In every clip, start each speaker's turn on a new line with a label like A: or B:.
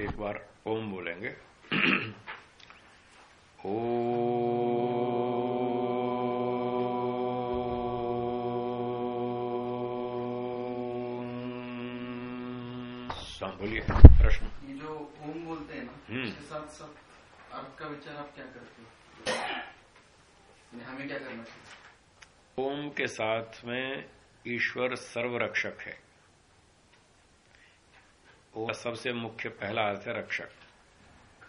A: एक बार ओम बोलेंगे। ओ बोलिए प्रश्न।
B: ये जो ओम बोलते हैं ना
A: हम्म।
B: उसके साथ सब अर्थ का विचार आप क्या करते हो? हमें क्या करना चाहिए?
A: ओम के साथ में ईश्वर सर्वरक्षक है। सबसे मुख्य पहला अर्थ है रक्षक,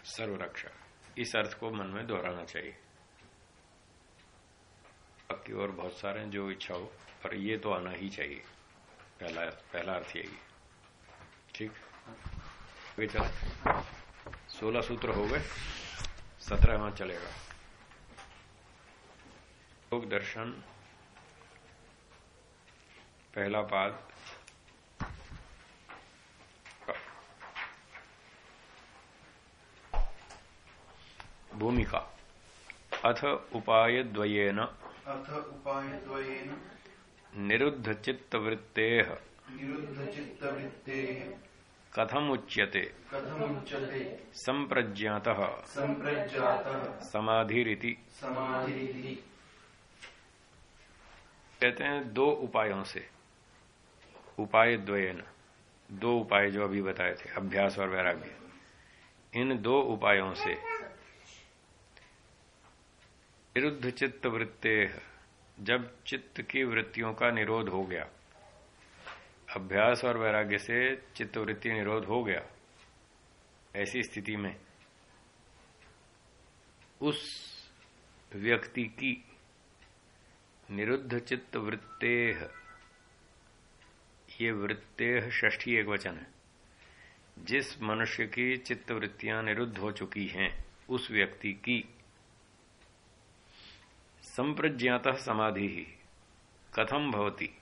A: सर्वरक्षक। इस अर्थ को मन में दोहराना चाहिए। बाकी और बहुत सारे जो इच्छा हो, पर ये तो आना ही चाहिए। पहला पहला अर्थ यही ठीक? आगे सोलह सूत्र हो गए, सत्रह वहाँ चलेगा। योग दर्शन, पहला पाद भूमिका। अथ उपाय द्वयेन
B: अथ उपाय द्वयेन
A: निरुद्ध चित्तवृत्ते
B: निरुद्ध चित्त वृत्ते
A: कथम उच्यते
B: कथम उच्यते
A: संप्रज्ञात।
B: संप्रज्ञात।
A: समाधिरिति।
B: समाधि
A: कहते हैं दो उपायों से। उपाय द्वयन दो उपाय जो अभी बताए थे अभ्यास और वैराग्य। इन दो उपायों से विरुद्ध चित्त वृत्ते जब चित्त की वृत्तियों का निरोध हो गया, अभ्यास और वैराग्य से चित्त वृत्ति निरोध हो गया, ऐसी स्थिति में उस व्यक्ति की निरुद्ध चित्त वृत्तेह ये वृत्तेह षष्ठी एक वचन है। जिस मनुष्य की चित्त वृत्तियाँ निरुद्ध हो चुकी हैं, उस व्यक्ति की संप्रज्ञात समाधि। ही कथम भवती?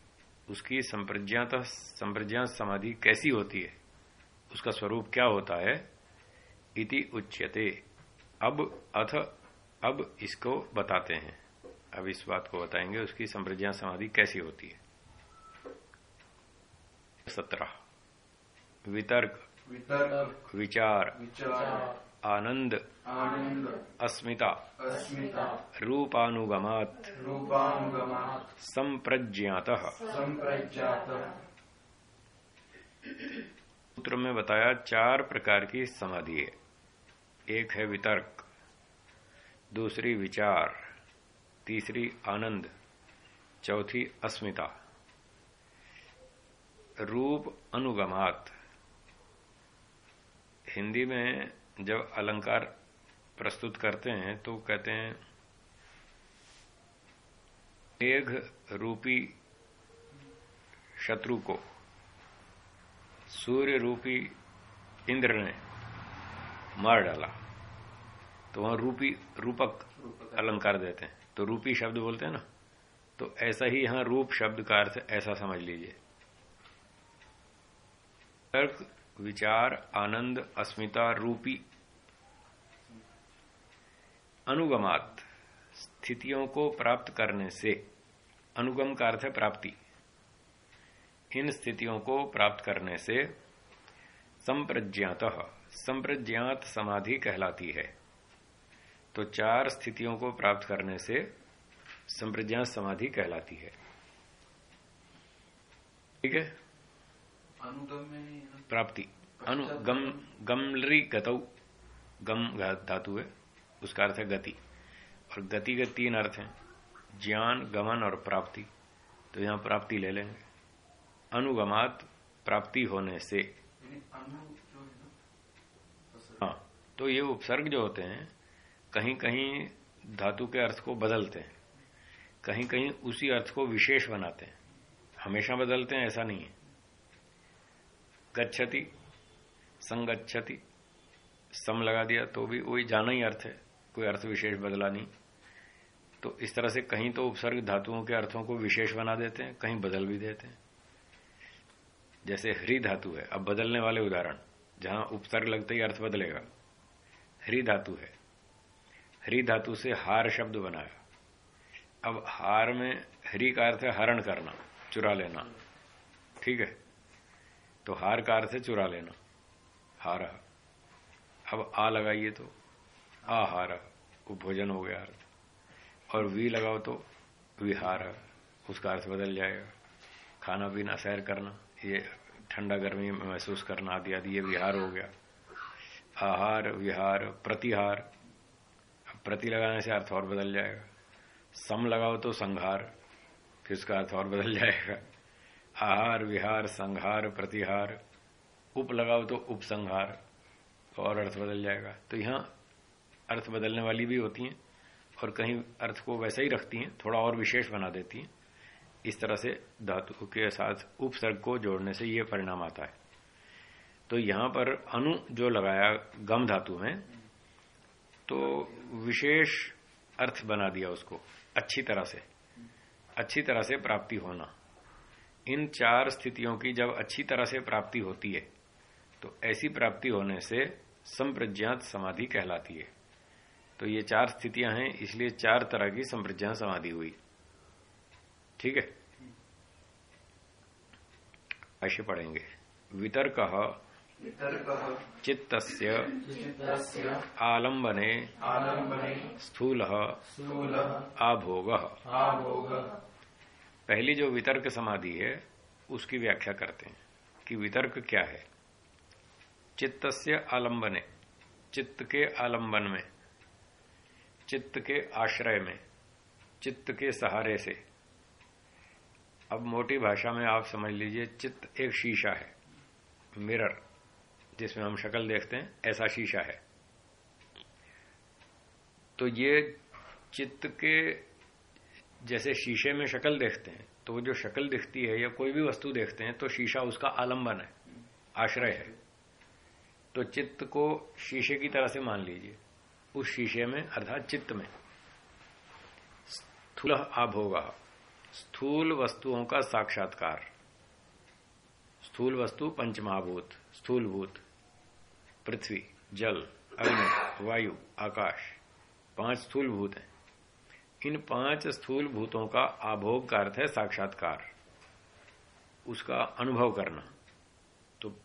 A: उसकी संप्रज्ञात संप्रज्ञात समाधि कैसी होती है? उसका स्वरूप क्या होता है? इति उच्यते। अब अथ अब इसको बताते हैं। अब इस बात को बताएँगे उसकी संप्रज्ञा समाधि कैसी होती है। सत्रह। वितर्क।
B: वितर्क।
A: विचार।
B: विचार।
A: आनंद।
B: आनंद।
A: अस्मिता।
B: अस्मिता।
A: रूपानुगमात।
B: रूपानुगमात्।
A: संप्रज्ञात।
B: संप्रज्ञात।
A: सूत्र में बताया चार प्रकार की समाधि है। एक है वितर्क दूसरी विचार तीसरी आनंद चौथी अस्मिता। रूप अनुगमात। हिंदी में जब अलंकार प्रस्तुत करते हैं तो कहते हैं, मेघ रूपी शत्रु को, सूर्य रूपी इंद्र ने मार डाला। तो वहाँ रूपी, रूपक अलंकार देते हैं। तो रूपी शब्द बोलते हैं ना? तो ऐसा ही यहाँ रूप शब्द का अर्थ ऐसा समझ लीजिए। विचार, आनंद, अस्मिता रूपी। अनुगमात, स्थितियों को प्राप्त करने से अनुगम का अर्थ है प्राप्ति। इन स्थितियों को प्राप्त करने से संप्रज्ञात संप्रज्ञात समाधि कहलाती है। तो चार स्थितियों को प्राप्त करने से संप्रज्ञात समाधि कहलाती है। ठीक है? प्राप्ति। अनु गम गमलरी गतौ। गम धातु है उसका अर्थ है गति। और गति के तीन अर्थ हैं ज्ञान गमन और प्राप्ति। तो यहाँ प्राप्ति ले लेंगे। अनुगमात प्राप्ति होने से।
B: हाँ
A: तो ये उपसर्ग जो होते हैं कहीं कहीं धातु के अर्थ को बदलते हैं। कहीं कहीं उसी अर्थ को विशेष बनाते हैं। हमेशा बदलते हैं ऐसा नहीं है। गच्छति, संगच्छति, सम लगा दिया तो भी वही जाना ही अर्थ है, कोई अर्थ विशेष बदला नहीं। तो इस तरह से कहीं तो उपसर्ग धातुओं के अर्थों को विशेष बना देते हैं, कहीं बदल भी देते हैं। जैसे हरि धातु है, अब बदलने वाले उदाहरण, जहाँ उपसर्ग लगते ही अर्थ बदलेगा। हरि धातु है, हरि धातु से हार शब्द बनाया। अब हार में हरि का अर्थ है हरण करना, चुरा लेना, ठीक है? तो हार कार से चुरा लेना। हार। अब आ लगाइए तो आ आहार वो भोजन हो गया अर्थ। और वी लगाओ तो विहार उसका अर्थ बदल जाएगा। खाना पीना सैर करना, ये ठंडा गर्मी में महसूस करना, आदि आदि, ये विहार हो गया। आहार, विहार, प्रतिहार। प्रति लगाने से अर्थ और बदल जाएगा। सम लगाओ तो संहार फिर उसका अर्थ और बदल जाएगा। आहार विहार, संहार, प्रतिहार। उप लगाओ तो उपसंहार और अर्थ बदल जाएगा। तो यहाँ अर्थ बदलने वाली भी होती हैं, और कहीं अर्थ को वैसा ही रखती हैं, थोड़ा और विशेष बना देती हैं। इस तरह से धातु के साथ उपसर्ग को जोड़ने से यह परिणाम आता है। तो यहाँ पर अनु जो लगाया गम धातु में तो विशेष अर्थ बना दिया उसको, अच्छी तरह से। अच्छी तरह से प्राप्ति होना। इन चार स्थितियों की जब अच्छी तरह से प्राप्ति होती है तो ऐसी प्राप्ति होने से संप्रज्ञात समाधि कहलाती है। तो ये चार स्थितियाँ हैं इसलिए चार तरह की संप्रज्ञा समाधि हुई। ठीक है? ऐसे पढ़ेंगे। वितर्क चित्त आलंबने स्थूल आभोग। पहली जो वितर्क समाधि है, उसकी व्याख्या करते हैं कि वितर्क क्या है। चित्त से आलंबने, चित्त के आलंबन में, चित्त के आश्रय में, चित्त के सहारे से। अब मोटी भाषा में आप समझ लीजिए, चित्त एक शीशा है, मिरर, जिसमें हम शक्ल देखते हैं, ऐसा शीशा है। तो ये चित्त के जैसे शीशे में शक्ल देखते हैं तो वो जो शक्ल दिखती है या कोई भी वस्तु देखते हैं तो शीशा उसका आलंबन है, आश्रय है। तो चित्त को शीशे की तरह से मान लीजिए, उस शीशे में, अर्थात चित्त में, स्थूल आभोगा, स्थूल वस्तुओं का साक्षात्कार, स्थूल वस्तु पंचमहाभूत, स्थूलभूत, पृथ्वी, जल, अग्नि, वायु, आकाश, पाँच स्थूल भूत हैं। इन पाँच स्थूल भूतों का आभोग का अर्थ है साक्षात्कार। उसका अनुभव करना। तो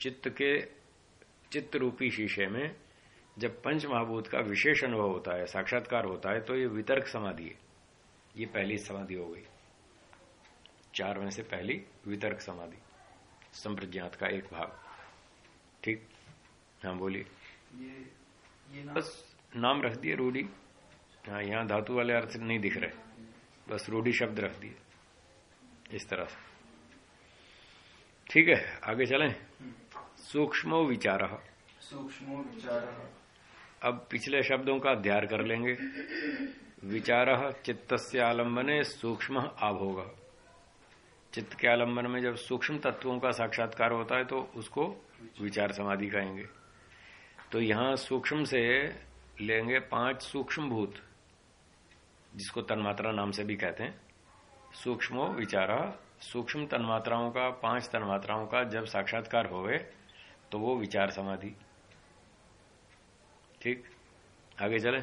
A: चित्त के चित्त रूपी शीशे में जब पंच महाभूत का विशेष अनुभव होता है साक्षात्कार होता है तो ये वितर्क समाधि है। ये पहली समाधि हो गई। चार में से पहली वितर्क समाधि। संप्रज्ञात का एक भाग। ठीक? हाँ बोलिए। बस नाम रख दिए रूढ़ी। हाँ यहाँ धातु वाले अर्थ नहीं दिख रहे। बस रूढ़ी शब्द रख दिए। इस तरह। से ठीक है आगे चलें। सूक्ष्म विचार।
B: सूक्ष्म विचार।
A: अब पिछले शब्दों का अध्ययन कर लेंगे। विचार चित्त से आलम्बने सूक्ष्म आभोग। चित्त के आलंबन में जब सूक्ष्म तत्वों का साक्षात्कार होता है तो उसको विचार समाधि कहेंगे। तो यहाँ सूक्ष्म से लेंगे पाँच सूक्ष्म भूत जिसको तन्मात्रा नाम से भी कहते हैं सूक्ष्मो विचारा सूक्ष्म तन्मात्राओं का पाँच तन्मात्राओं का जब साक्षात्कार होवे तो वो विचार समाधि। ठीक? आगे चले।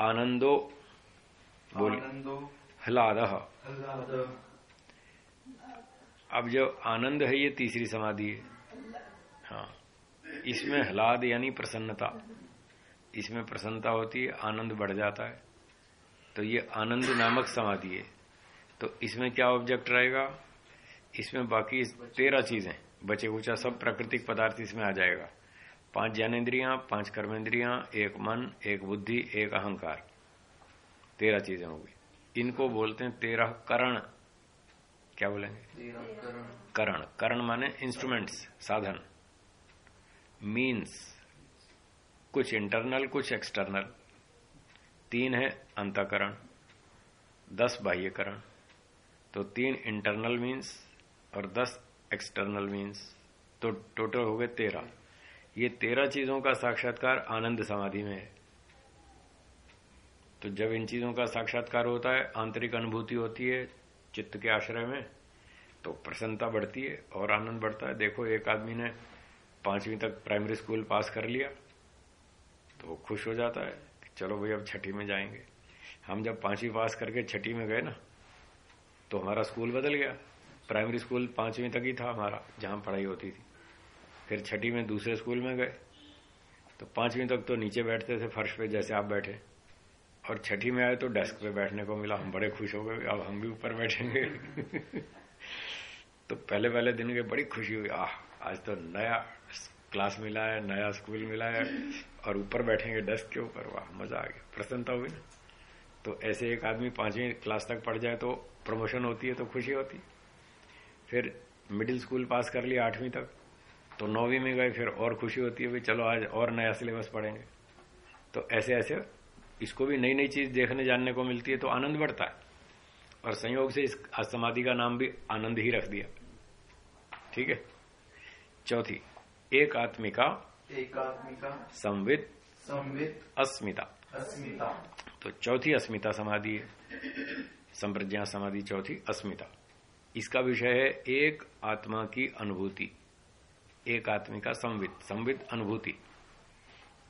A: आनंदो बोल। हलाद। अब जो आनंद है ये तीसरी समाधि है। हाँ। इसमें हलाद यानी प्रसन्नता। इसमें प्रसन्नता होती है आनंद बढ़ जाता है। तो ये आनंद नामक समाधि है। तो इसमें क्या ऑब्जेक्ट रहेगा? इसमें बाकी तेरह चीज़ें बचे कुचा सब प्राकृतिक पदार्थ इसमें आ जाएगा। पाँच ज्ञानेन्द्रियाँ पाँच कर्मेंद्रिया एक मन एक बुद्धि एक अहंकार। तेरह चीज़ें होगी। इनको बोलते हैं तेरह करण। क्या बोलेंगे? करण। करण। माने इंस्ट्रूमेंट्स साधन। मीन्स कुछ इंटरनल कुछ एक्सटर्नल तीन है अंतकरण, दस बाह्यकरण। तो तीन इंटरनल मीन्स और दस एक्सटर्नल मीन्स तो टोटल हो गए तेरह। ये तेरह चीज़ों का साक्षात्कार आनंद समाधि में है। तो जब इन चीज़ों का साक्षात्कार होता है, आंतरिक अनुभूति होती है, चित्त के आश्रय में तो प्रसन्नता बढ़ती है और आनंद बढ़ता है। देखो, एक आदमी ने पांचवी तक प्राइमरी स्कूल पास कर लिया तो खुश हो जाता है। चलो भाई अब छठी में जाएँगे। हम जब पांचवी पास करके छठी में गए ना तो हमारा स्कूल बदल गया। प्राइमरी स्कूल पांचवी तक ही था हमारा, जहाँ पढ़ाई होती थी। फिर छठी में दूसरे स्कूल में गए। तो पांचवी तक तो नीचे बैठते थे, फर्श पे जैसे आप बैठे। और छठी में आए तो डेस्क पे बैठने को मिला। हम बड़े खुश हो गए, अब हम भी ऊपर बैठेंगे। तो पहले पहले दिन के बड़ी खुशी हुई। आह, आज तो नया क्लास मिला है, नया स्कूल मिला है और ऊपर बैठेंगे डेस्क के ऊपर। वाह, मज़ा आ गया। प्रसन्नता हुई ना तो ऐसे एक आदमी पांचवी क्लास तक पढ़ जाए तो प्रमोशन होती है तो खुशी होती फिर मिडिल स्कूल पास कर लिया आठवीं तक तो नौवीं में गए, फिर और खुशी होती है भाई चलो आज और नया सिलेबस पढ़ेंगे। तो ऐसे ऐसे इसको भी नई नई चीज़ देखने जानने को मिलती है तो आनंद बढ़ता है। और संयोग से इस समाधि का नाम भी आनंद ही रख दिया। ठीक है? चौथी। एक आत्मिका
B: एक आत्मिका
A: संवित
B: संवित
A: अस्मिता।
B: अस्मिता।
A: तो चौथी अस्मिता समाधि है। संप्रज्ञा समाधि चौथी अस्मिता। इसका विषय है एक आत्मा की अनुभूति। एक आत्मिका संवित। संवित अनुभूति।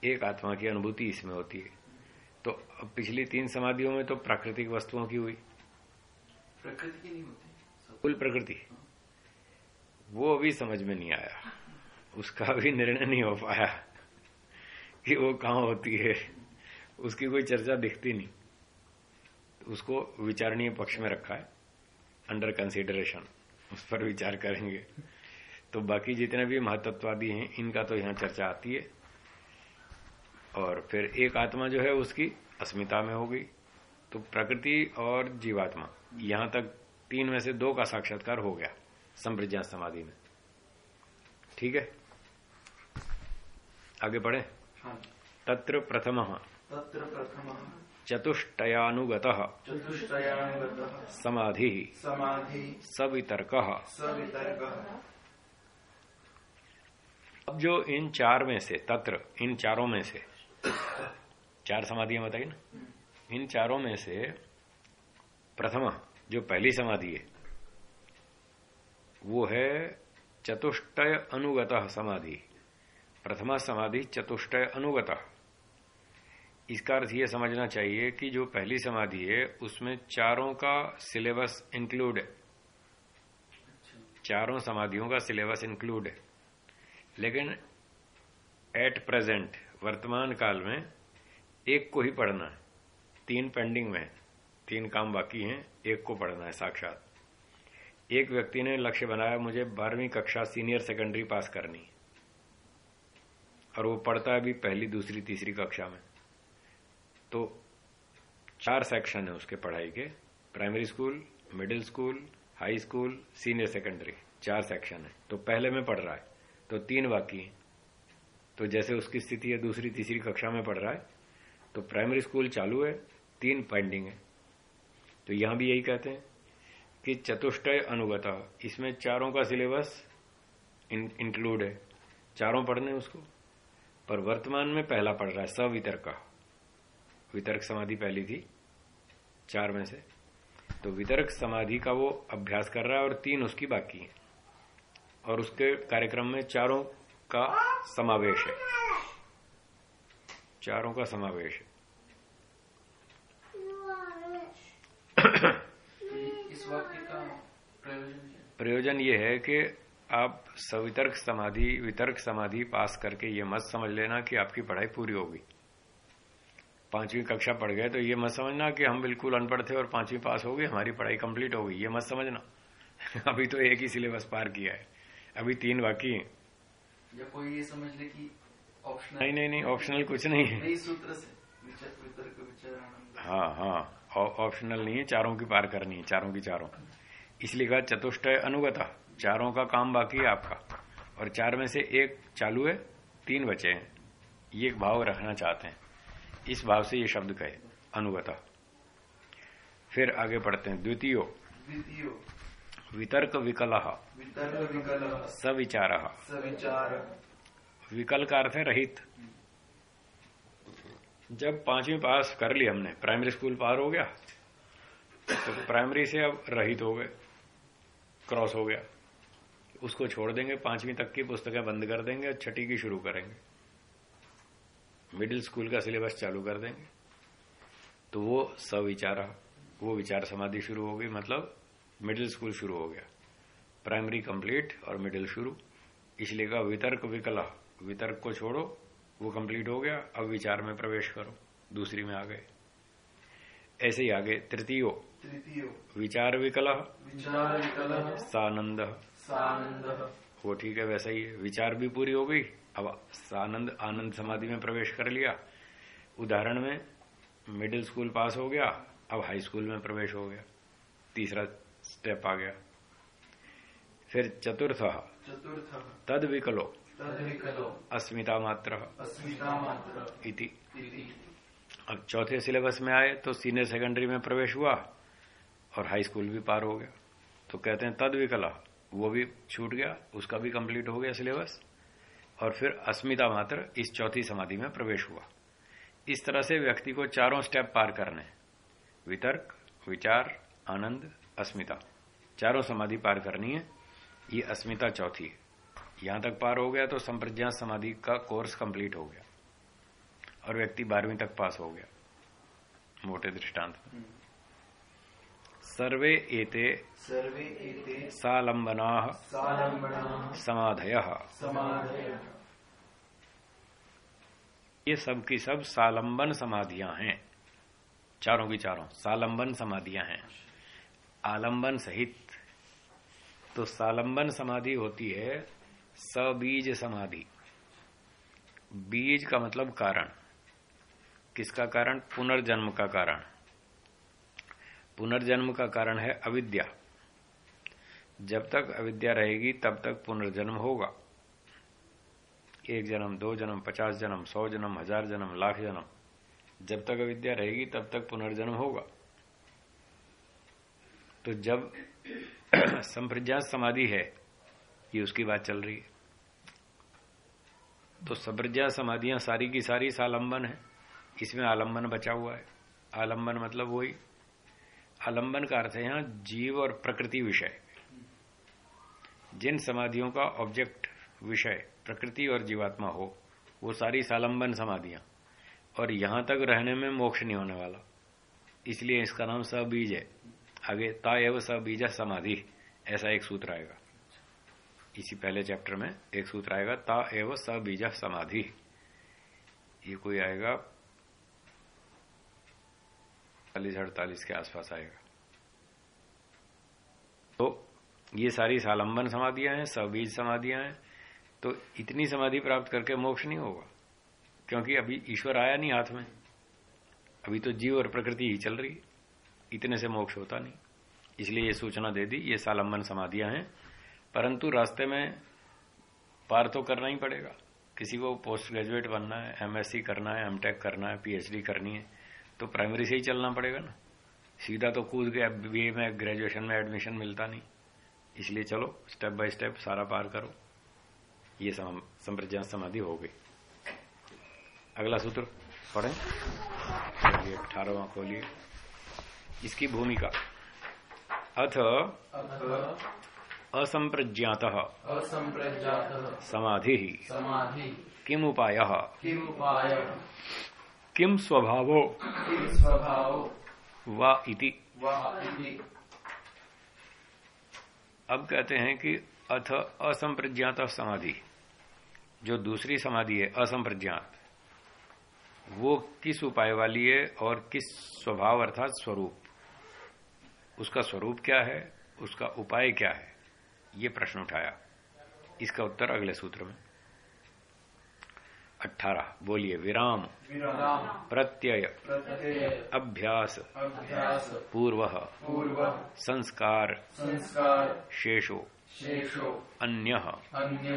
A: एक आत्मा की अनुभूति इसमें होती है। तो अब पिछली तीन समाधियों में तो प्राकृतिक वस्तुओं की हुई।
B: प्रकृति की नहीं होती।
A: कुल प्रकृति। वो अभी समझ में नहीं आया। उसका भी निर्णय नहीं हो पाया कि वो कहाँ होती है। उसकी कोई चर्चा दिखती नहीं। उसको विचारणीय पक्ष में रखा है अंडर कंसिडरेशन उस पर विचार करेंगे। तो बाकी जितने भी महतत्वादी हैं, इनका तो यहाँ चर्चा आती है। और फिर एक आत्मा जो है, उसकी अस्मिता में हो गई तो प्रकृति और जीवात्मा, यहाँ तक तीन में से दो का साक्षात्कार हो गया, संप्रज्ञा समाधि में। ठीक है? आगे बढ़े।
B: हाँ।
A: तत्र प्रथम।
B: तत्र प्रथम।
A: चतुष्टयानुगत।
B: चतुष्टयानुगत।
A: समाधि।
B: समाधि।
A: सवितर्क।
B: सवितर्क।
A: अब जो इन चार में से तत्र इन चारों में से चार समाधियाँ बताई ना। इन चारों में से प्रथम जो पहली समाधि है वो है चतुष्टय अनुगत समाधि। प्रथमा समाधि चतुष्टय अनुगत। इसका अर्थ ये समझना चाहिए कि जो पहली समाधि है, उसमें चारों का सिलेबस इंक्लूड है। चारों समाधियों का सिलेबस इंक्लूड है। लेकिन एट प्रेजेंट वर्तमान काल में, एक को ही पढ़ना है। तीन पेंडिंग में तीन काम बाकी हैं, एक को पढ़ना है, साक्षात। एक व्यक्ति ने लक्ष्य बनाया, मुझे बारहवीं कक्षा सीनियर सेकेंडरी पास करनी और वो पढ़ता है अभी पहली, दूसरी, तीसरी कक्षा में। तो चार सेक्शन है उसके पढ़ाई के। Primary school middle school high school senior secondary चार सेक्शन है। तो पहले में पढ़ रहा है। तो तीन बाकी तो जैसे उसकी स्थिति है, दूसरी, तीसरी कक्षा में पढ़ रहा है। तो प्राइमरी स्कूल चालू है, तीन पेंडिंग है। तो यहाँ भी यही कहते हैं कि चतुष्टय अनुगता, इसमें चारों का सिलेबस इंक्लूड है। चारों पढ़ने उसको। पर वर्तमान में पहला पड़ रहा है सवितर्क। वितर्क समाधि पहली थी चार में से। तो वितर्क समाधि का वो अभ्यास कर रहा है और तीन उसकी बाकी है। और उसके कार्यक्रम में चारों का समावेश है। चारों का समावेश है।
B: इस वाक्य का है?
A: प्रयोजन ये है कि आप सवितर्क समाधि वितर्क समाधि पास करके ये मत समझ लेना कि आपकी पढ़ाई पूरी होगी पांचवी कक्षा पढ़ गए तो ये मत समझना कि हम बिल्कुल अनपढ़ थे और पांचवी पास हो गई हमारी पढ़ाई कंप्लीट हो गई ये मत समझना। अभी तो एक ही सिलेबस पार किया है अभी तीन बाकी हैं।
B: या कोई ये समझ ले कि ऑप्शनल
A: नहीं नहीं नहीं ऑप्शनल कुछ नहीं है।
B: सूत्र से विचार वितर्क विचार
A: हाँ हाँ ऑप्शनल नहीं है चारों की पार करनी है चारों की चारों। इसलिए कहा चतुष्टय अनुगता। चारों का काम बाकी है आपका। और चार में से एक चालू है तीन बचे हैं। ये एक भाव रखना चाहते हैं। इस भाव से ये शब्द कहे अनुगता। फिर आगे पढ़ते हैं। द्वितीय।
B: द्वितीय।
A: वितर्क विकल।
B: वितर्क विकल।
A: सविचार।
B: सविचार।
A: विकल का अर्थ है रहित। जब पांचवी पास कर ली हमने प्राइमरी स्कूल पार हो गया तो प्राइमरी से अब रहित हो गए क्रॉस हो गया। उसको छोड़ देंगे पांचवी तक की पुस्तकें बंद कर देंगे और छठी की शुरू करेंगे। मिडिल स्कूल का सिलेबस चालू कर देंगे। तो वो सविचारा वो विचार समाधि शुरू हो गई मतलब मिडिल स्कूल शुरू हो गया। प्राइमरी कंप्लीट और मिडिल शुरू। इसलिए कहा वितर्क विकला। वितर्क को छोड़ो वो कंप्लीट हो गया अब विचार में प्रवेश करो। दूसरी में आ गए। ऐसे ही आगे तृतीयो।
B: तृतीय।
A: विचार विकल।
B: विचार विकल।
A: सानंद।
B: सानंद
A: वो ठीक है वैसा ही है विचार भी पूरी हो गई। अब सानंद आनंद समाधि में प्रवेश कर लिया। उदाहरण में मिडिल स्कूल पास हो गया अब हाई स्कूल में प्रवेश हो गया। तीसरा स्टेप आ गया। फिर चतुर्थ।
B: चतुर्थ।
A: तद विकलो। अस्मिता मात्र।
B: अस्मिता मात्र।
A: इति।
B: इति।
A: अब चौथे सिलेबस में आए तो सीनियर सेकेंडरी में प्रवेश हुआ और हाई स्कूल भी पार हो गया। तो कहते हैं तद विकला। वो भी छूट गया, उसका भी कंप्लीट हो गया सिलेबस और फिर अस्मिता मात्र इस चौथी समाधि में प्रवेश हुआ। इस तरह से व्यक्ति को चारों स्टेप पार करने, वितर्क, विचार, आनंद, अस्मिता, चारों समाधि पार करनी है। ये अस्मिता चौथी है। यहाँ तक पार हो गया तो संप्रज्ञा समाधि का कोर्स कंप्लीट हो गया और व्यक्ति बारहवीं तक पास हो गया। मोटे दृष्टांत। में। सर्वे एते
B: सर्वे एते
A: सालंबना
B: सालंबना
A: समाधय।
B: समाधय।
A: ये सब की सब सालंबन समाधियाँ हैं। चारों की चारों सालंबन समाधियाँ हैं। आलंबन सहित तो सालंबन समाधि होती है सबीज समाधि। बीज का मतलब कारण। किसका कारण? पुनर्जन्म का कारण। पुनर्जन्म का कारण है अविद्या। जब तक अविद्या रहेगी, तब तक पुनर्जन्म होगा। एक जन्म, दो जन्म, पचास जन्म, सौ जन्म, हज़ार जन्म, लाख जन्म। जब तक अविद्या रहेगी, तब तक पुनर्जन्म होगा। तो जब संप्रज्ञात समाधि है, ये उसकी बात चल रही है। तो संप्रज्ञा समाधियाँ सारी की सारी सालंबन है। इसमें आलंबन बचा हुआ है। आलंबन मतलब वही आलंबन का अर्थ है यहाँ जीव और प्रकृति विषय। जिन समाधियों का ऑब्जेक्ट विषय, प्रकृति और जीवात्मा हो, वो सारी सालंबन समाधियाँ। और यहाँ तक रहने में मोक्ष नहीं होने वाला। इसलिए इसका नाम सबीज है। आगे ता एव सबीज समाधि, ऐसा एक सूत्र आएगा। इसी पहले चैप्टर में एक सूत्र आएगा ता एव सबीज समाधि। ये कोई आएगा चालीस अड़तालीस के आसपास आएगा। तो ये सारी सालंबन समाधियाँ हैं, सबीज समाधियाँ हैं तो इतनी समाधि प्राप्त करके मोक्ष नहीं होगा, क्योंकि अभी ईश्वर आया नहीं हाथ में। अभी तो जीव और प्रकृति ही चल रही है, इतने से मोक्ष होता नहीं। इसलिए ये सूचना दे दी, ये सालंबन समाधियाँ हैं, परंतु रास्ते में पार तो करना ही पड़ेगा। किसी को पोस्ट ग्रेजुएट बनना है एमएससी करना है एमटेक करना है पीएचडी करनी है तो प्राइमरी से ही चलना पड़ेगा ना। सीधा तो कूद के बीए में ग्रेजुएशन में एडमिशन मिलता नहीं। इसलिए चलो स्टेप बाय स्टेप सारा पार करो। ये संप्रज्ञा समाधि हो गई। अगला सूत्र पढ़ें। चलिए अठारहवा खोलिए इसकी भूमिका। अथ असंप्रज्ञात।
B: असंप्रज्ञात।
A: समाधि।
B: समाधि।
A: किम उपाय
B: किम उपाय
A: किम स्वभावो?
B: स्वभाव?
A: वा
B: वा इति।
A: अब कहते हैं कि अथ असंप्रज्ञात समाधि। जो दूसरी समाधि है असंप्रज्ञात। वो किस उपाय वाली है और किस स्वभाव अर्थात स्वरूप? उसका स्वरूप क्या है? उसका उपाय क्या है? ये प्रश्न उठाया। इसका उत्तर अगले सूत्र में। अठारह बोलिए विराम।
B: विराम।
A: प्रत्यय।
B: प्रत्यय।
A: अभ्यास।
B: अभ्यास।
A: पूर्व।
B: पूर्व।
A: संस्कार।
B: संस्कार।
A: शेषो।
B: शेषो।
A: अन्य।
B: अन्य।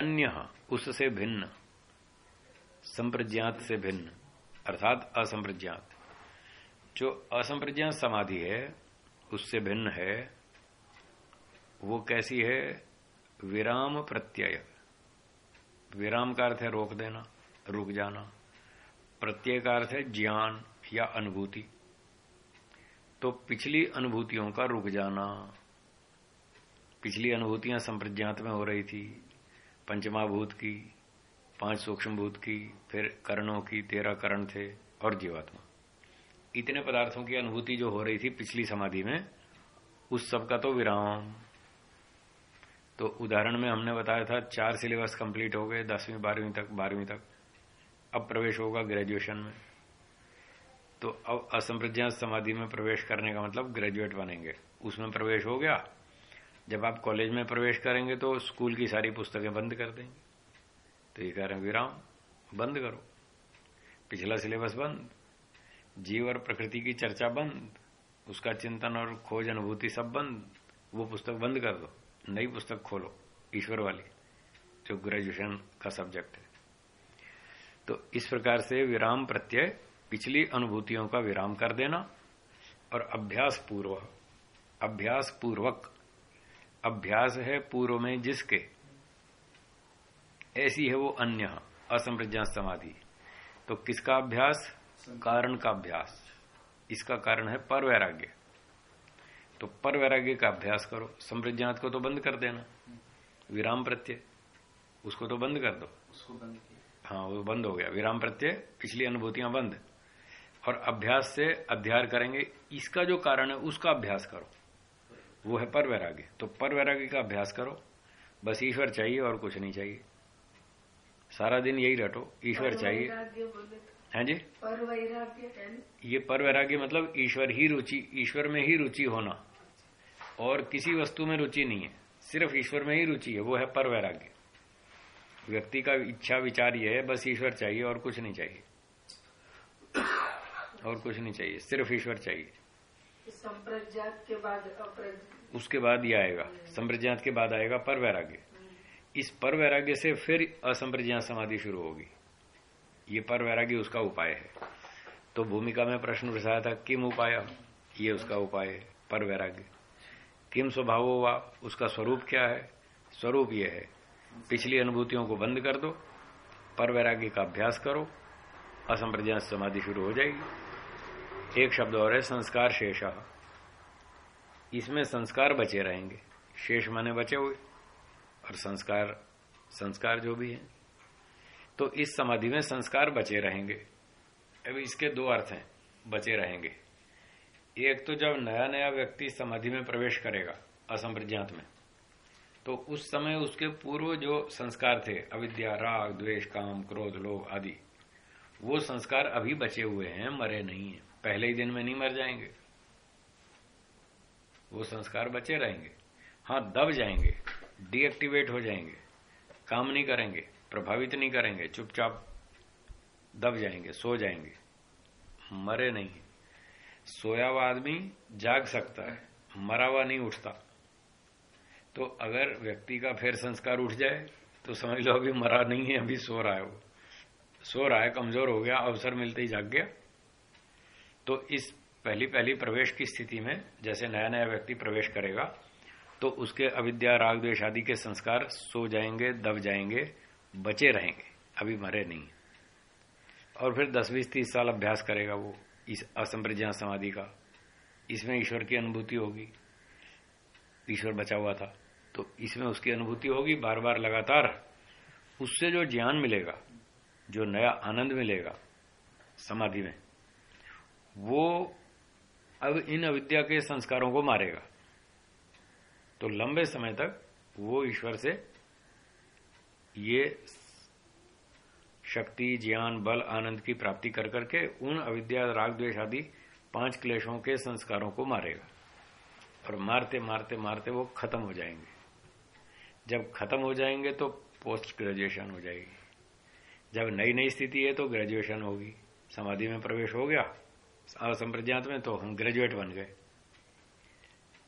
A: अन्य उससे भिन्न। संप्रज्ञात से भिन्न। अर्थात असंप्रज्ञात। जो असंप्रज्ञात समाधि है उससे भिन्न है वो कैसी है? विराम प्रत्यय। विराम का अर्थ है रोक देना, रुक जाना। प्रत्यय का अर्थ है ज्ञान या अनुभूति। तो पिछली अनुभूतियों का रुक जाना। पिछली अनुभूतियाँ संप्रज्ञात में हो रही थी, पंचमाभूत की, पाँच सूक्ष्म भूत की, फिर कर्णों की, तेरह कर्ण थे और जीवात्मा। इतने पदार्थों की अनुभूति जो हो रही थी पिछली समाधि में, उस सब का तो विराम। तो उदाहरण में हमने बताया था, चार सिलेबस कंप्लीट हो गए, दसवीं, बारहवीं तक बारहवीं तक। अब प्रवेश होगा ग्रेजुएशन में। तो अब असंप्रज्ञात समाधि में प्रवेश करने का मतलब ग्रेजुएट बनेंगे। उसमें प्रवेश हो गया। जब आप कॉलेज में प्रवेश करेंगे तो स्कूल की सारी पुस्तकें बंद कर देंगे। तो ये कह रहे हैं, विराम, बंद करो। पिछला सिलेबस बंद। जीव और प्रकृति की चर्चा बंद। उसका चिंतन और खोज अनुभूति सब बंद। वो पुस्तक बंद कर दो। नई पुस्तक खोलो ईश्वर वाली जो ग्रेजुएशन का सब्जेक्ट है। तो इस प्रकार से विराम प्रत्यय पिछली अनुभूतियों का विराम कर देना और अभ्यास पूर्व अभ्यास पूर्वक अभ्यास है पूर्व में जिसके ऐसी है वो अन्य असंप्रज्ञा समाधि। तो किसका अभ्यास? कारण का अभ्यास। इसका कारण है पर वैराग्य तो पर वैराग्य का अभ्यास करो। संप्रज्ञात को तो बंद कर देना। विराम प्रत्यय उसको तो बंद कर दो।
B: उसको बंद
A: हाँ वो बंद हो गया। विराम प्रत्यय पिछली अनुभूतियाँ बंद। और अभ्यास से अध्यार करेंगे। इसका जो कारण है उसका अभ्यास करो। वो है पर वैराग्य। तो पर वैराग्य का अभ्यास करो। बस ईश्वर चाहिए और कुछ नहीं चाहिए। सारा दिन यही रटो। ईश्वर चाहिए। है जी?
C: पर वैराग्य
A: ये पर वैराग्य मतलब ईश्वर ही रुचि ईश्वर में ही रुचि होना। और किसी वस्तु में रुचि नहीं है। सिर्फ़ ईश्वर में ही रुचि है वो है पर वैराग्य व्यक्ति का इच्छा विचार ये है बस ईश्वर चाहिए और कुछ नहीं चाहिए। और कुछ नहीं चाहिए सिर्फ़ ईश्वर चाहिए।
C: संप्रज्ञात के बाद
A: उसके बाद ये आएगा। संप्रज्ञात के बाद आएगा पर वैराग्य इस पर वैराग्य से फिर असंप्रज्ञात समाधि शुरू होगी। ये पर वैराग्य उसका उपाय है। तो भूमिका में प्रश्न उठाया था किम उपाय? ये उसका उपाय है पर वैराग्य किम स्वभाव हुआ उसका स्वरूप क्या है? स्वरूप यह है, पिछली अनुभूतियों को बंद कर दो पर वैराग्य का अभ्यास करो असंप्रज्ञात समाधि शुरू हो जाएगी। एक शब्द और है, संस्कार शेष। इसमें संस्कार बचे रहेंगे, शेष माने बचे हुए, और संस्कार संस्कार जो भी है। तो इस समाधि में संस्कार बचे रहेंगे। अब इसके दो अर्थ हैं, बचे रहेंगे। एक तो जब नया नया व्यक्ति समाधि में प्रवेश करेगा, असंप्रज्ञात में तो उस समय उसके पूर्व जो संस्कार थे, अविद्या, राग, द्वेष, काम, क्रोध, लोभ आदि, वो संस्कार अभी बचे हुए हैं, मरे नहीं है। पहले ही दिन में नहीं मर जाएँगे। वो संस्कार बचे रहेंगे। हाँ दब जाएँगे, डीएक्टिवेट हो जाएँगे, काम नहीं करेंगे, प्रभावित नहीं करेंगे, चुपचाप दब जाएँगे, सो जाएँगे, मरे नहीं सोया हुआ आदमी जाग सकता है, मरा हुआ नहीं उठता। तो अगर व्यक्ति का फिर संस्कार उठ जाए तो समझ लो अभी मरा नहीं है, अभी सो रहा है वो। सो रहा है, कमज़ोर हो गया, अवसर मिलते ही जाग गया। तो इस पहली पहली प्रवेश की स्थिति में, जैसे नया नया व्यक्ति प्रवेश करेगा तो उसके अविद्या, राग द्वेश आदि के संस्कार सो जाएँगे, दब जाएँगे, बचे रहेंगे, अभी मरे नहीं। और फिर दस बीस तीस साल अभ्यास करेगा वो। इस असंप्रज्ञात समाधि का। इसमें ईश्वर की अनुभूति होगी। ईश्वर बचा हुआ था। तो इसमें उसकी अनुभूति होगी बार बार लगातार उससे जो ज्ञान मिलेगा, जो नया आनंद मिलेगा समाधि में, वो अब इन अविद्या के संस्कारों को मारेगा। तो लंबे समय तक वो ईश्वर से ये शक्ति, ज्ञान, बल, आनंद की प्राप्ति कर करके उन अविद्या, राग, द्वेष आदि पाँच क्लेशों के संस्कारों को मारेगा। और मारते मारते मारते वो खत्म हो जाएँगे। जब खत्म हो जाएँगे तो पोस्ट ग्रेजुएशन हो जाएगी। जब नई नई स्थिति है तो ग्रेजुएशन होगी। समाधि में प्रवेश हो गया, असंप्रज्ञात में तो हम ग्रेजुएट बन गए।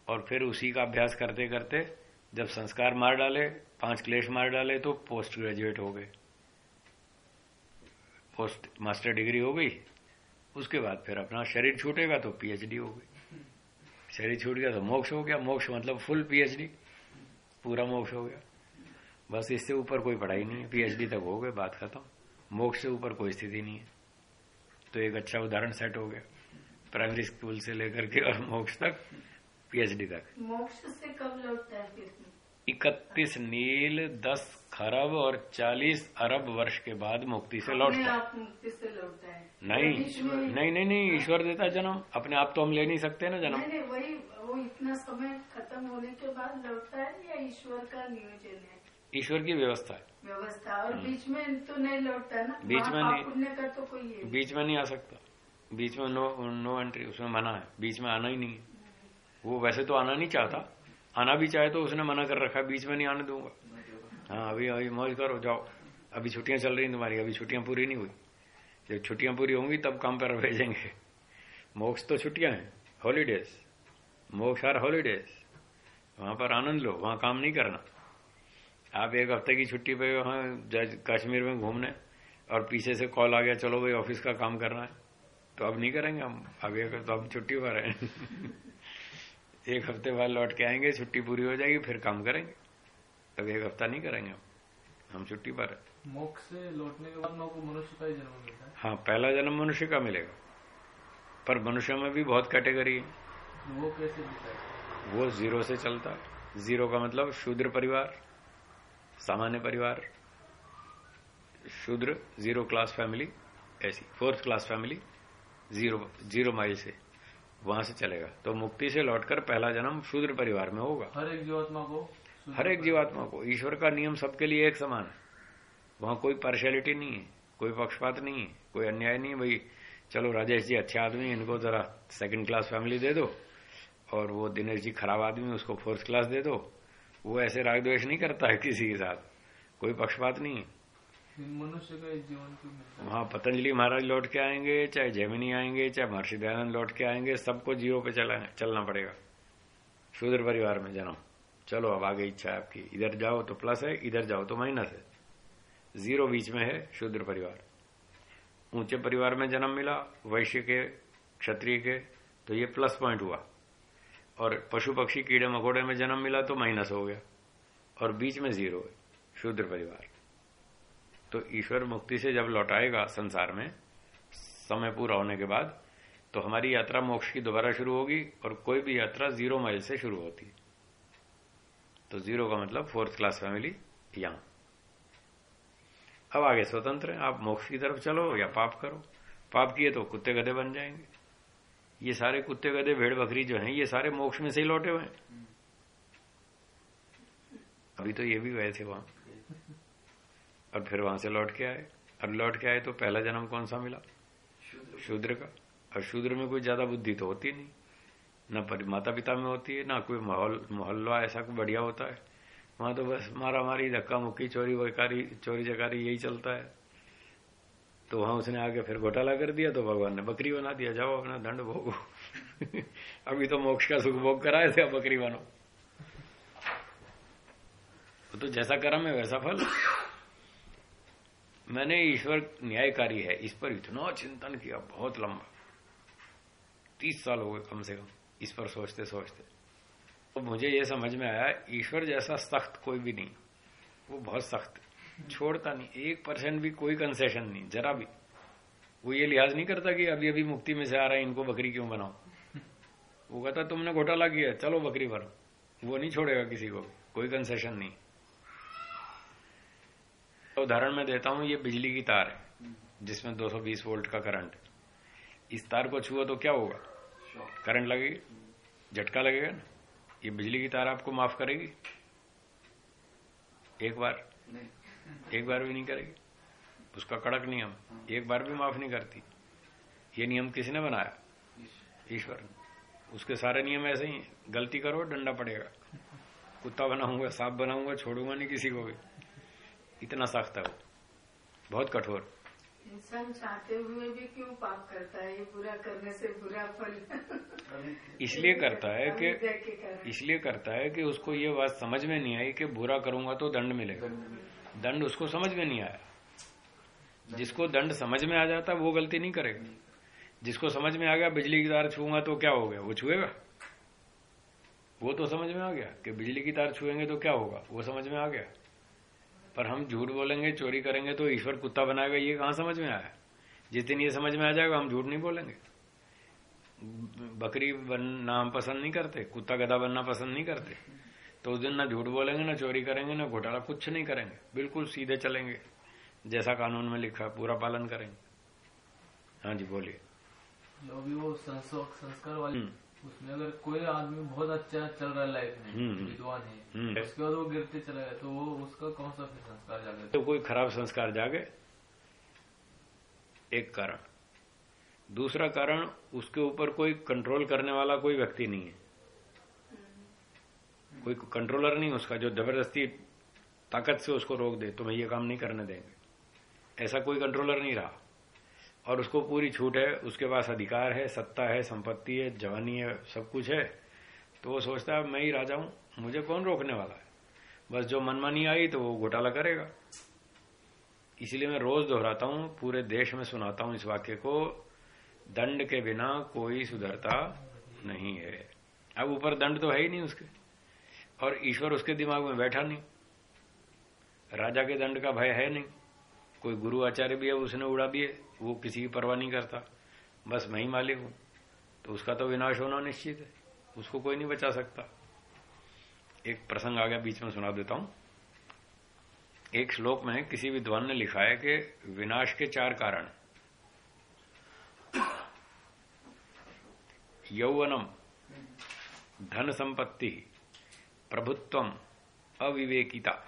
A: और फिर उसी का अभ्यास करते करते जब संस्कार मार डाले, पाँच क्लेश मार डाले तो पोस्ट ग्रेजुएट हो गए। पोस्ट मास्टर डिग्री हो गई उसके बाद फिर अपना शरीर छूटेगा तो पीएचडी हो गई। शरीर छूट गया तो मोक्ष हो गया मोक्ष मतलब फुल पीएचडी पूरा मोक्ष हो गया। बस इससे ऊपर कोई पढ़ाई नहीं है पीएचडी तक हो गए बात खत्म। मोक्ष से ऊपर कोई स्थिति नहीं है। तो एक अच्छा उदाहरण सेट हो गया प्राइमरी स्कूल से लेकर के और मोक्ष तक पीएचडी तक।
C: मोक्ष से कब लौटता है
A: इकतीस नील दस खरब और चालीस अरब वर्ष के बाद मुक्ति से लौटता है।
C: मुक्ति से लौटता है।
A: नहीं नहीं नहीं नहीं ईश्वर देता जन्म। अपने आप तो हम ले नहीं सकते ना जन्म।
C: नहीं नहीं वही वो इतना समय खत्म होने के बाद लौटता है या ईश्वर का नियोजन है?
A: ईश्वर की व्यवस्था है।
C: व्यवस्था और बीच में तो नहीं लौटता ना?
A: हम्म। बीच में नहीं।
C: पुण्य का तो कोई
A: बीच में नहीं आ सकता। बीच में नो नो एंट्री उसमें मना है। बीच में आना ही नहीं है। वो वैसे तो आना नहीं चाहता। आना भी चाहे तो उसने मना कर रखा है बीच में नहीं आने दूँगा। हाँ अभी अभी मौज करो, जाओ। अभी छुट्टियाँ चल रही तुम्हारी, अभी छुट्टियाँ पूरी नहीं हुई। जब छुट्टियाँ पूरी होंगी, तब काम पर भेजेंगे। मोक्ष तो छुट्टियाँ हैं हॉलीडेज मोक्ष आर हॉलीडेज वहाँ पर आनंद लो, वहाँ काम नहीं करना। आप एक हफ़्ते की छुट्टी पे वहाँ कश्मीर में घूमने, और पीछे से कॉल आ गया, चलो भाई, ऑफ़िस का काम करना है। तो अब नहीं करेंगे हम। अभी अगर तो हम छुट्टी पर हैं। एक हफ़्ते बाद लौट के आएँगे, छुट्टी पूरी हो जाएगी, फिर काम करेंगे। अब एक हफ़्ता नहीं करेंगे हम। हम छुट्टी पर हैं।
B: मोक्ष से लौटने के बाद को मनुष्य का ही जन्म मिलता है।
A: हाँ पहला जन्म मनुष्य का मिलेगा। पर मनुष्य में भी बहुत कैटेगरी है।
B: तो वो कैसे मिलता है?
A: वो ज़ीरो से चलता है। ज़ीरो का मतलब शूद्र परिवार सामान्य परिवार। शूद्र ज़ीरो क्लास फैमिली ऐसी fourth class family zero zero mile से वहाँ से चलेगा। तो मुक्ति से लौटकर पहला जन्म शूद्र परिवार में होगा।
B: हर एक जीवात्मा को
A: हर एक जीवात्मा को ईश्वर का नियम सबके लिए एक समान है। वहाँ कोई पार्शियलिटी नहीं है कोई पक्षपात नहीं है कोई अन्याय नहीं है। भाई चलो राजेश जी अच्छे आदमी इनको जरा सेकंड क्लास फैमिली दे दो और वो दिनेश जी खराब आदमी उसको फोर्थ क्लास दे दो। वो ऐसे राग द्वेष नहीं करता है किसी के साथ। कोई पक्षपात नहीं है।
B: मनुष्य का जीवन
A: वहाँ पतंजलि महाराज लौट के आएँगे चाहे जैमिनी आएँगे चाहे महर्षि दयानंद लौट के आएँगे सबको ज़ीरो पे चला चलना पड़ेगा। शूद्र परिवार में जन्म। चलो, अब आगे इच्छा है आपकी। इधर जाओ तो प्लस है, इधर जाओ तो माइनस है। ज़ीरो बीच में है शूद्र परिवार। ऊँचे परिवार में जन्म मिला, वैश्य के, क्षत्रिय के तो ये प्लस पॉइंट हुआ। और पशु पक्षी कीड़े मकोड़े में जन्म मिला तो माइनस हो गया। और बीच में ज़ीरो है, शूद्र परिवार। तो ईश्वर मुक्ति से जब लौटाएगा संसार में, समय पूरा होने के बाद तो हमारी यात्रा मोक्ष की दोबारा शुरू होगी और कोई भी यात्रा ज़ीरो माइल से शुरू होती। है तो ज़ीरो का मतलब फोर्थ क्लास फैमिली यहाँ। अब आगे स्वतंत्र है आप मोक्ष की तरफ़ चलो या पाप करो। पाप किए तो कुत्ते गधे बन जाएँगे। ये सारे कुत्ते गधे भेड़ बकरी जो हैं ये सारे मोक्ष में से ही लौटे हुए हैं। अभी तो ये भी गए थे वहाँ। और फिर वहाँ से लौट के आए। और लौट के आए तो पहला जन्म कौन सा मिला? शूद्र का। और शूद्र में कोई ज़्यादा बुद्धि तो होती नहीं। न माता पिता में होती है, ना कोई माहौल, मोहल्ला ऐसा कोई बढ़िया होता है। वहाँ तो बस मारा मारी धक्का मुक्की चोरी वकारी चोरी चकारी यही चलता है। तो वहाँ उसने आगे फिर घोटाला कर दिया तो भगवान ने बकरी बना दिया, जाओ अपना दंड भोगो। अभी तो मोक्ष का सुख भोग कराए थे बकरी बनो। तो जैसा कर्म है, वैसा फल। मैंने ईश्वर न्यायकारी है, इस पर इतना चिंतन किया, बहुत लंबा। तीस साल हो गए कम से कम। इस पर सोचते सोचते तो मुझे ये समझ में आया, ईश्वर जैसा सख्त कोई भी नहीं। वो बहुत सख्त। छोड़ता नहीं। एक परसेंट भी कोई कंसेशन नहीं। जरा भी। वो ये लिहाज नहीं करता कि अभी अभी मुक्ति में से आ रहा है, इनको बकरी क्यों बनाओ वो कहता, तुमने घोटाला किया चलो बकरी बनो वो नहीं छोड़ेगा किसी को। कोई कंसेशन नहीं। तो उदाहरण मैं देता हूँ, ये बिजली की तार है, जिसमें 220 वोल्ट का करंट इस तार को छुआ तो क्या होगा? करंट लगेगी झटका लगेगा ना? ये बिजली की तार आपको माफ़ करेगी? एक बार? एक बार भी नहीं करेगी? उसका कड़क नियम। एक बार भी माफ़ नहीं करती। ये नियम किसने बनाया? ईश्वर। ने उसके सारे नियम ऐसे ही। गलती करो डंडा पड़ेगा। कुत्ता बनाऊँगा सांप बनाऊँगा छोड़ूँगा नहीं किसी को भी। इतना सख्त है वो। बहुत कठोर।
C: इंसान चाहते हुए भी क्यों पाप करता है? ये बुरा करने से बुरा फल।
A: इसलिए करता है कि इसलिए करता है कि उसको ये बात समझ में नहीं आई कि बुरा करूँगा तो दंड मिलेगा। दंड उसको समझ में नहीं आया। जिसको दंड समझ में आ जाता वो गलती नहीं करेगा। जिसको समझ में आ गया बिजली की तार छूँगा तो क्या हो गया? वो छुएगा। वो तो समझ में आ गया कि बिजली की तार छुएँगे तो क्या होगा? वो समझ में आ गया। पर हम झूठ बोलेंगे चोरी करेंगे तो ईश्वर कुत्ता बनाएगा ये कहाँ समझ में आया? जिस दिन ये समझ में आ जाएगा हम झूठ नहीं बोलेंगे। बकरी बनना हम पसंद नहीं करते कुत्ता गधा बनना पसंद नहीं करते। तो उस दिन ना झूठ बोलेंगे ना चोरी करेंगे ना घोटाला कुछ नहीं करेंगे। बिल्कुल सीधे चलेंगे जैसा कानून में लिखा पूरा पालन करेंगे। हाँ जी बोलिए।
B: जो भी वो संस्कार वाली
A: हम्म,
B: उसमें अगर कोई आदमी बहुत अच्छा चल रहा है लाइफ में
A: हम्म, हम्म।
B: विद्वान है
A: हम्म।
B: उसके बाद वो गिरते चला गया तो वो उसका कौन सा फिर संस्कार जागे?
A: तो कोई खराब संस्कार जागे? एक कारण। दूसरा कारण उसके ऊपर कोई कंट्रोल करने वाला कोई व्यक्ति नहीं है। कोई कंट्रोलर नहीं उसका जो ज़बरदस्ती ताकत से उसको रोक दे तो तुम्हें ये काम नहीं करने देंगे। ऐसा कोई कंट्रोलर नहीं रहा। और उसको पूरी छूट है, उसके पास अधिकार है, सत्ता है, संपत्ति है, जवानी है, सब कुछ है। तो वो सोचता है मैं ही राजा हूँ, मुझे कौन रोकने वाला है? बस जो मनमानी आई तो वो घोटाला करेगा। इसलिए मैं रोज दोहराता हूँ, पूरे देश में सुनाता हूँ इस वाक्य को, दंड के बिना कोई सुधरता नहीं है। अब ऊपर दंड तो है ही नहीं उसके। और ईश्वर उसके दिमाग में बैठा नहीं। राजा के दंड का भय है नहीं। कोई गुरु आचार्य भी है, उसने उड़ा दिए, वो किसी की परवाह नहीं करता। बस मैं ही मालिक हूँ। तो उसका तो विनाश होना निश्चित है। उसको कोई नहीं बचा सकता। एक प्रसंग आ गया, बीच में सुना देता हूँ। एक श्लोक में किसी विद्वान ने लिखा है कि विनाश के चार कारण। यौवनम, धन संपत्ति, प्रभुत्वम, अविवेकिता।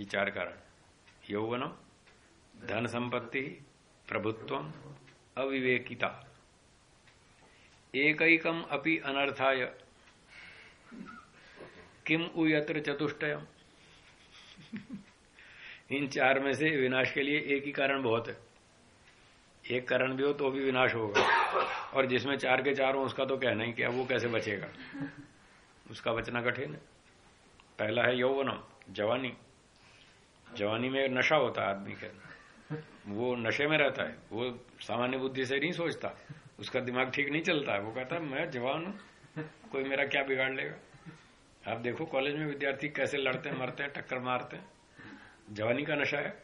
A: ये चार कारण। यौवनम धन संपत्ति प्रभुत्वम, अविवेकिता। एकैकम अपि अनर्थाय। किम उयत्र चतुष्टयम? इन चार में से विनाश के लिए एक ही कारण बहुत है। एक कारण भी हो तो भी विनाश होगा। और जिसमें चार के चार हो, उसका तो कहना ही क्या, वो कैसे बचेगा? उसका बचना कठिन है। पहला है यौवनम, जवानी। जवानी में नशा होता है आदमी के वो नशे में रहता है। वो सामान्य बुद्धि से नहीं सोचता। उसका दिमाग ठीक नहीं चलता है। वो कहता है, मैं जवान हूँ। कोई मेरा क्या बिगाड़ लेगा? आप देखो, कॉलेज में विद्यार्थी कैसे लड़ते हैं, मरते हैं, टक्कर मारते हैं। जवानी का नशा है।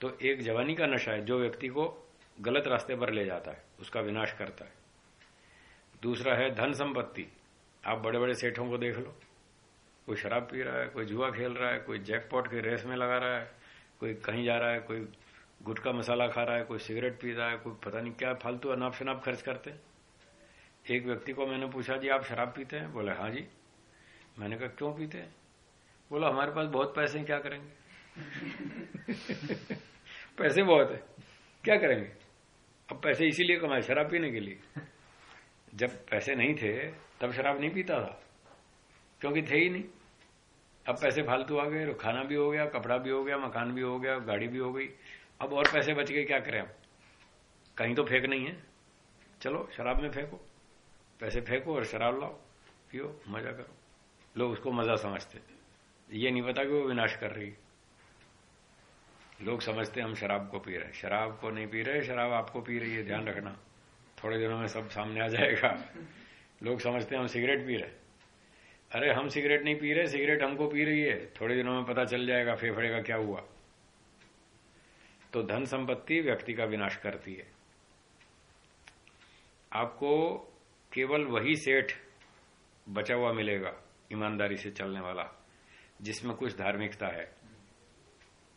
A: तो एक जवानी का नशा है जो व्यक्ति को गलत रास्ते पर ले जाता है। उसका विनाश करता है। दूसरा है धन संपत्ति। आप बड़े बड़े सेठों को देख लो। कोई शराब पी रहा है, कोई जुआ खेल रहा है, कोई जैकपॉट की रेस में लगा रहा है। कोई कहीं जा रहा है, कोई गुटका मसाला खा रहा है, कोई सिगरेट पी रहा है, कोई पता नहीं क्या फालतू अनाप शनाप खर्च करते हैं। एक व्यक्ति को मैंने पूछा, जी, आप शराब पीते हैं? बोले हाँ जी। मैंने कहा, क्यों पीते हैं? बोला, हमारे पास बहुत पैसे हैं, क्या करेंगे? पैसे बहुत है, क्या करेंगे? अब पैसे इसीलिए कमाए, शराब पीने के लिए। जब पैसे नहीं थे, तब शराब नहीं पीता था, क्योंकि थे ही नहीं। अब पैसे फालतू आ गए खाना भी हो गया, कपड़ा भी हो गया, मकान भी हो गया, गाड़ी भी हो गई। अब और पैसे बच गए, क्या करें अब कहीं तो फेंक नहीं है। चलो, शराब में फेंको। पैसे फेंको और शराब लाओ, पियो, मज़ा करो। लोग उसको मज़ा समझते ये नहीं पता कि वो विनाश कर रही लोग समझते हम शराब को पी रहे शराब को नहीं पी रहे, शराब आपको पी रही है, ध्यान रखना। थोड़े दिनों में सब सामने आ जाएगा। लोग समझते हैं हम सिगरेट पी रहे अरे हम सिगरेट नहीं पी रहे, सिगरेट हमको पी रही है। थोड़े दिनों में पता चल जाएगा, फेफड़े का क्या हुआ। तो धन संपत्ति व्यक्ति का विनाश करती है। आपको केवल वही सेठ बचा हुआ मिलेगा, ईमानदारी से चलने वाला, जिसमें कुछ धार्मिकता है।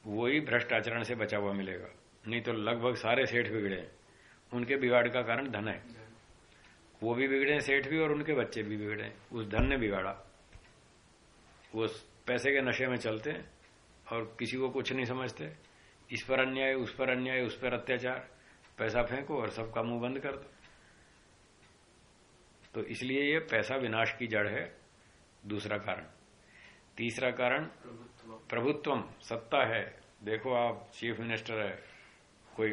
A: वही भ्रष्ट आचरण से बचा हुआ मिलेगा। नहीं तो लगभग सारे सेठ बिगड़े उनके बिगाड़ का कारण धन है। वो भी बिगड़े सेठ भी और उनके बच्चे भी बिगड़े उस धन ने बिगाड़ा। वो पैसे के नशे में चलते हैं और किसी को कुछ नहीं समझते। इस पर अन्याय, उस पर अन्याय, उस पर अत्याचार। पैसा फेंको और सबका मुँह बंद कर दो। तो इसलिए ये पैसा विनाश की जड़ है। दूसरा कारण। तीसरा कारण प्रभुत्वम सत्ता है। देखो आप, चीफ मिनिस्टर है, कोई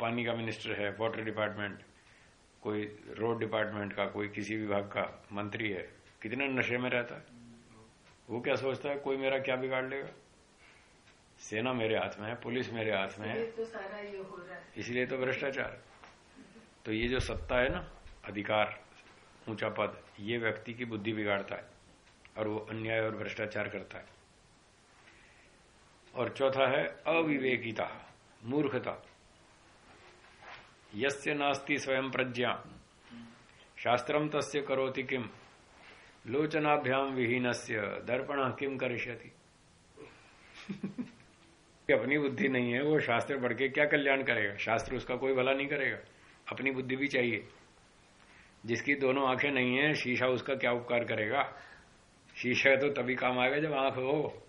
A: पानी का मिनिस्टर है, वाटर डिपार्टमेंट। कोई रोड डिपार्टमेंट का कोई किसी विभाग का मंत्री है कितने नशे में रहता है? वो क्या सोचता है कोई मेरा क्या बिगाड़ लेगा? सेना मेरे हाथ में है पुलिस मेरे हाथ में है।
C: तो सारा ये हो रहा है।
A: इसलिए तो भ्रष्टाचार। तो ये जो सत्ता है ना अधिकार ऊँचा पद ये व्यक्ति की बुद्धि बिगाड़ता है और वो अन्याय और भ्रष्टाचार करता है। और चौथा है अविवेकिता मूर्खता। यस्य नास्ति स्वयं प्रज्ञा। शास्त्रम तस्य करोति किम लोचनाभ्याम विहीनस्य, दर्पण किम करिष्यति? अपनी बुद्धि नहीं है, वो शास्त्र पढ़ के क्या कल्याण करेगा? शास्त्र उसका कोई भला नहीं करेगा। अपनी बुद्धि भी चाहिए। जिसकी दोनों आँखें नहीं है, शीशा उसका क्या उपकार करेगा? शीशा तो तभी काम आएगा जब आँख हो।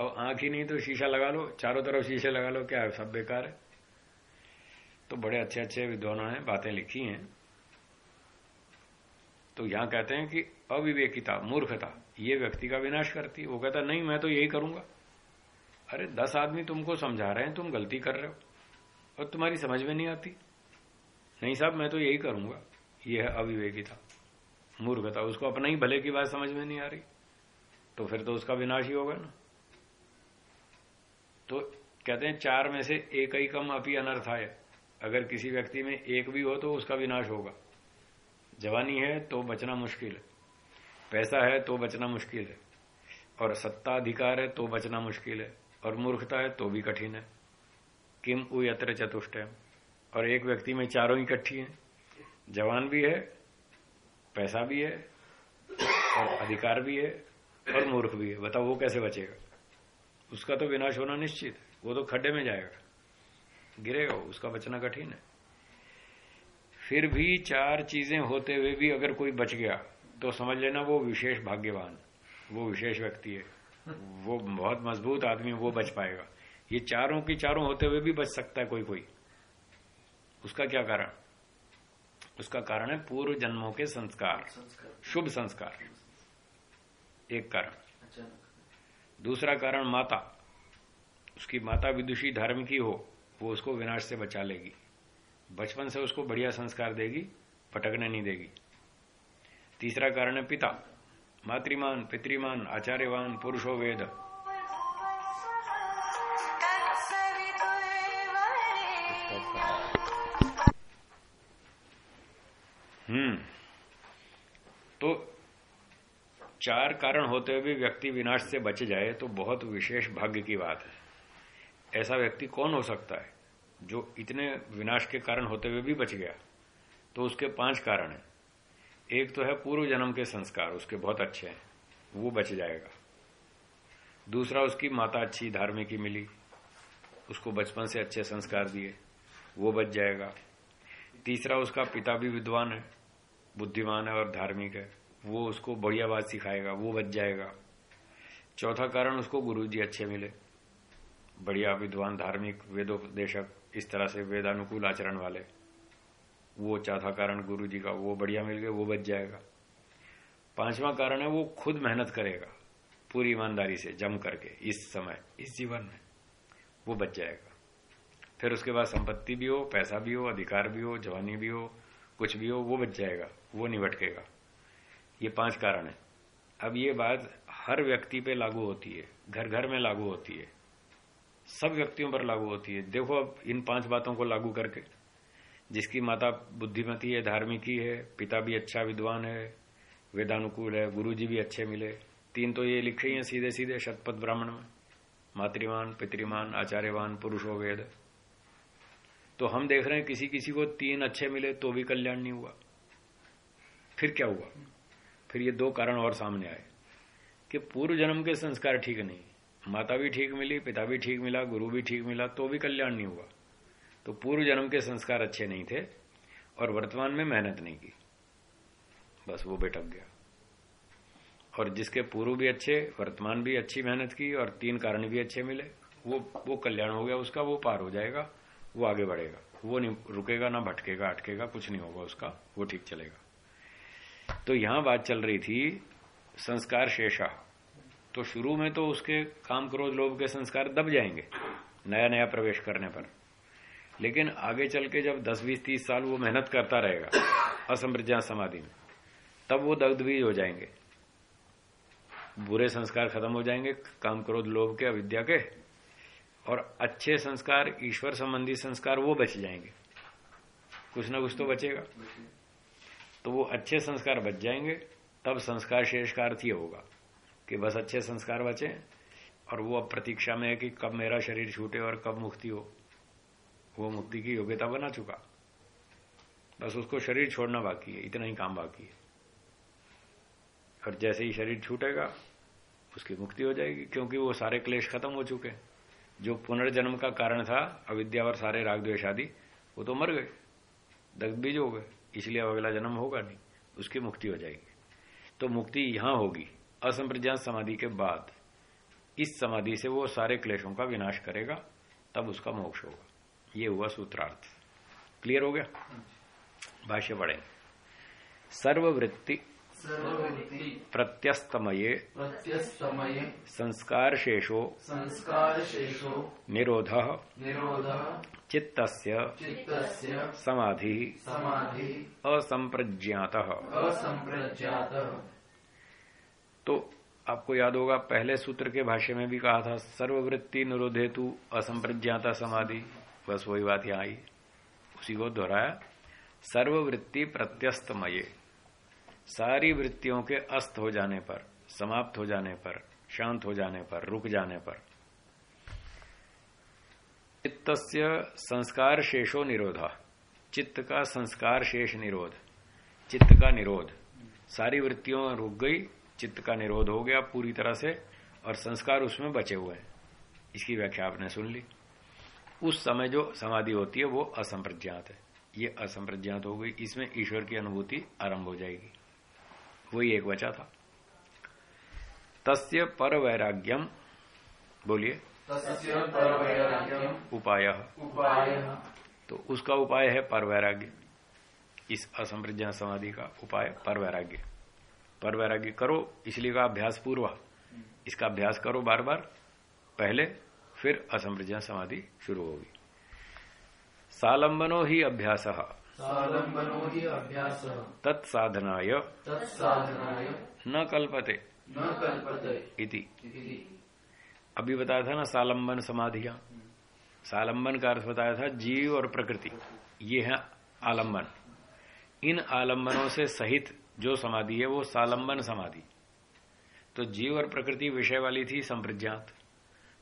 A: अब आँख ही नहीं तो शीशा लगा लो, चारों तरफ़ शीशे लगा लो, क्या सब बेकार है? तो बड़े अच्छे अच्छे विद्वानों ने बातें लिखी हैं। तो यहाँ कहते हैं कि अविवेकिता, मूर्खता, ये व्यक्ति का विनाश करती है। वो कहता नहीं, मैं तो यही करूँगा। अरे, दस आदमी तुमको समझा रहे हैं, तुम गलती कर रहे हो, और तुम्हारी समझ में नहीं आती। नहीं साहब, मैं तो यही करूँगा। ये है अविवेकिता, मूर्खता, उसको अपना ही भले की बात समझ में नहीं आ रही। तो फिर तो उसका विनाश ही होगा ना। तो कहते हैं, चार में से एक ही कम अपी अनर्थ है अगर किसी व्यक्ति में एक भी हो तो उसका विनाश होगा। जवानी है तो बचना मुश्किल है। पैसा है तो बचना मुश्किल है। और सत्ता अधिकार है तो बचना मुश्किल है। और मूर्खता है तो भी कठिन है। किम उयत्र चतुष्ट है और एक व्यक्ति में चारों इकट्ठी है। जवान भी है, पैसा भी है, और अधिकार भी है, और मूर्ख भी है। बताओ वो कैसे बचेगा? उसका तो विनाश होना निश्चित है। वो तो खड्डे में जाएगा। गिरेगा उसका बचना कठिन है। फिर भी चार चीज़ें होते हुए भी अगर कोई बच गया तो समझ लेना वो विशेष भाग्यवान वो विशेष व्यक्ति है। वो बहुत मज़बूत आदमी वो बच पाएगा। ये चारों की चारों होते हुए भी बच सकता है कोई कोई। उसका क्या कारण? उसका कारण है पूर्व जन्मों के संस्कार। शुभ संस्कार। एक कारण। दूसरा कारण माता। उसकी माता विदुषी धर्म की हो वो उसको विनाश से बचा लेगी। बचपन से उसको बढ़िया संस्कार देगी भटकने नहीं देगी। तीसरा कारण है पिता। मातृमान, पितृमान, आचार्यवान, पुरुषो वेद। हम्म। तो चार कारण होते हुए भी व्यक्ति विनाश से बच जाए तो बहुत विशेष भाग्य की बात है। ऐसा व्यक्ति कौन हो सकता है जो इतने विनाश के कारण होते हुए भी बच गया? तो उसके पाँच कारण है। एक तो है पूर्व जन्म के संस्कार, उसके बहुत अच्छे हैं, वो बच जाएगा। दूसरा, उसकी माता अच्छी धार्मिक मिली, उसको बचपन से अच्छे संस्कार दिए, वो बच जाएगा। तीसरा, उसका पिता भी विद्वान है, बुद्धिमान है और धार्मिक है, वो उसको बढ़िया बात सिखाएगा, वो बच जाएगा। चौथा कारण, उसको गुरु जी अच्छे मिले बढ़िया विद्वान, धार्मिक वेदोपदेशक, इस तरह से वेदानुकूल आचरण वाले। वो चौथा कारण गुरु जी का, वो बढ़िया मिल गया, वो बच जाएगा। पांचवा कारण है, वो खुद मेहनत करेगा, पूरी ईमानदारी से, जम करके, इस समय, इस जीवन में, वो बच जाएगा। फिर उसके बाद संपत्ति भी हो, पैसा भी हो, अधिकार भी हो, जवानी भी हो, कुछ भी हो, वो बच जाएगा, वो नहीं भटकेगा ये पाँच कारण है। अब ये बात हर व्यक्ति पे लागू होती है घर घर में लागू होती है। सब व्यक्तियों पर लागू होती है। देखो अब इन पाँच बातों को लागू करके, जिसकी माता बुद्धिमती है, धार्मिक ही, पिता भी अच्छा विद्वान है, वेदानुकूल है गुरु जी भी अच्छे मिले। तीन तो ये लिखे ही हैं सीधे सीधे शतपथ ब्राह्मण में। मातृमान पितृमान, आचार्यवान, पुरुषो वेद। तो हम देख रहे हैं किसी किसी को तीन अच्छे मिले तो भी कल्याण नहीं हुआ। फिर क्या हुआ? फिर ये दो कारण और सामने आए कि पूर्व जन्म के संस्कार ठीक नहीं। माता भी ठीक मिली, पिता भी ठीक मिला, गुरु भी ठीक मिला तो भी कल्याण नहीं हुआ। तो पूर्व जन्म के संस्कार अच्छे नहीं थे और वर्तमान में मेहनत नहीं की। बस वो बेटक गया। और जिसके पूर्व भी अच्छे, वर्तमान भी अच्छी मेहनत की और तीन कारण भी अच्छे मिले, वो वो कल्याण हो गया उसका, वो पार हो जाएगा, वो आगे बढ़ेगा। वो नहीं रुकेगा, ना भटकेगा, अटकेगा, कुछ नहीं होगा उसका, वो ठीक चलेगा। तो यहाँ बात चल रही थी संस्कार शेषा। तो शुरू में तो उसके काम क्रोध लोभ के संस्कार दब जाएँगे, नया नया प्रवेश करने पर। लेकिन आगे चल के जब 10 बीस, तीस साल वो मेहनत करता रहेगा असमृज्ञा समाधि में, तब वो दग्ध भी हो जाएँगे। बुरे संस्कार खत्म हो जाएँगे, काम क्रोध लोभ के, अविद्या के, और अच्छे संस्कार, ईश्वर संबंधी संस्कार वो बच जाएँगे। कुछ ना कुछ तो बचेगा। तो वो अच्छे संस्कार बच जाएँगे, तब संस्कार शेष का अर्थ होगा। कि बस अच्छे संस्कार बचे और वो अब प्रतीक्षा में है कि कब मेरा शरीर छूटे और कब मुक्ति हो। वो मुक्ति की योग्यता बना चुका। बस उसको शरीर छोड़ना बाकी है, इतना ही काम बाकी है। और जैसे ही शरीर छूटेगा, उसकी मुक्ति हो जाएगी, क्योंकि वो सारे क्लेश खत्म हो चुके। हैं जो पुनर्जन्म का कारण था, अविद्या और सारे राग द्वेश आदि, वो तो मर गए। दग्ध बीज हो गए। इसलिए अब अगला जन्म होगा नहीं। उसकी मुक्ति हो जाएगी। तो मुक्ति यहाँ होगी। असंप्रज्ञात समाधि के बाद इस समाधि से वो सारे क्लेशों का विनाश करेगा तब उसका मोक्ष होगा। ये हुआ सूत्रार्थ। क्लियर हो गया? भाष्य पढ़ेंगे सर्ववृत्ति प्रत्यस्तमये
B: प्रत्यस्तमये
A: संस्कार शेषो
B: संस्कार शेषो
A: निरोध
B: निरोध
A: चित्तस्य
B: चित्तस्य
A: समाधि
B: समाधि
A: असंप्रज्ञात।
B: असंप्रज्ञात।
A: तो आपको याद होगा, पहले सूत्र के भाष्य में भी कहा था, सर्ववृत्ति निरोधेतु असंप्रज्ञाता समाधि। बस वही बात यहाँ आई। उसी को दोहराया। सर्ववृत्ति प्रत्यस्तमये। सारी वृत्तियों के अस्त हो जाने पर, समाप्त हो जाने पर, शांत हो जाने पर, रुक जाने पर। चित्त संस्कार शेषो निरोध। चित्त का संस्कार शेष निरोध। चित्त का निरोध। सारी वृत्तियों रुक गई। चित्त का निरोध हो गया पूरी तरह से और संस्कार उसमें बचे हुए हैं। इसकी व्याख्या आपने सुन ली। उस समय जो समाधि होती है वो असंप्रज्ञात है। ये असंप्रज्ञात हो गई इसमें ईश्वर की अनुभूति आरंभ हो जाएगी। वही एक बचा था। तस्य पर वैराग्यम बोलिए उपाय।
B: उपाय।
A: तो उसका उपाय है पर वैराग्य इस असंप्रज्ञात समाधि का उपाय पर वैराग्य पर वैराग्य करो इसलिए का अभ्यास पूर्व। इसका अभ्यास करो बार बार पहले फिर असंप्रज्ञात समाधि शुरू होगी। सालंबनो ही अभ्यास।
B: सालंबनो ही अभ्यास।
A: तत्साधनाय।
B: तत्साधनाय।
A: न कल्पते।
B: न कल्पते।
A: इति।
B: इति।
A: अभी बताया था ना सालंबन समाधियाँ? सालंबन का अर्थ बताया था जीव और प्रकृति। ये है आलंबन। इन आलंबनों से सहित जो समाधि है वो सालंबन समाधि। तो जीव और प्रकृति विषय वाली थी संप्रज्ञात।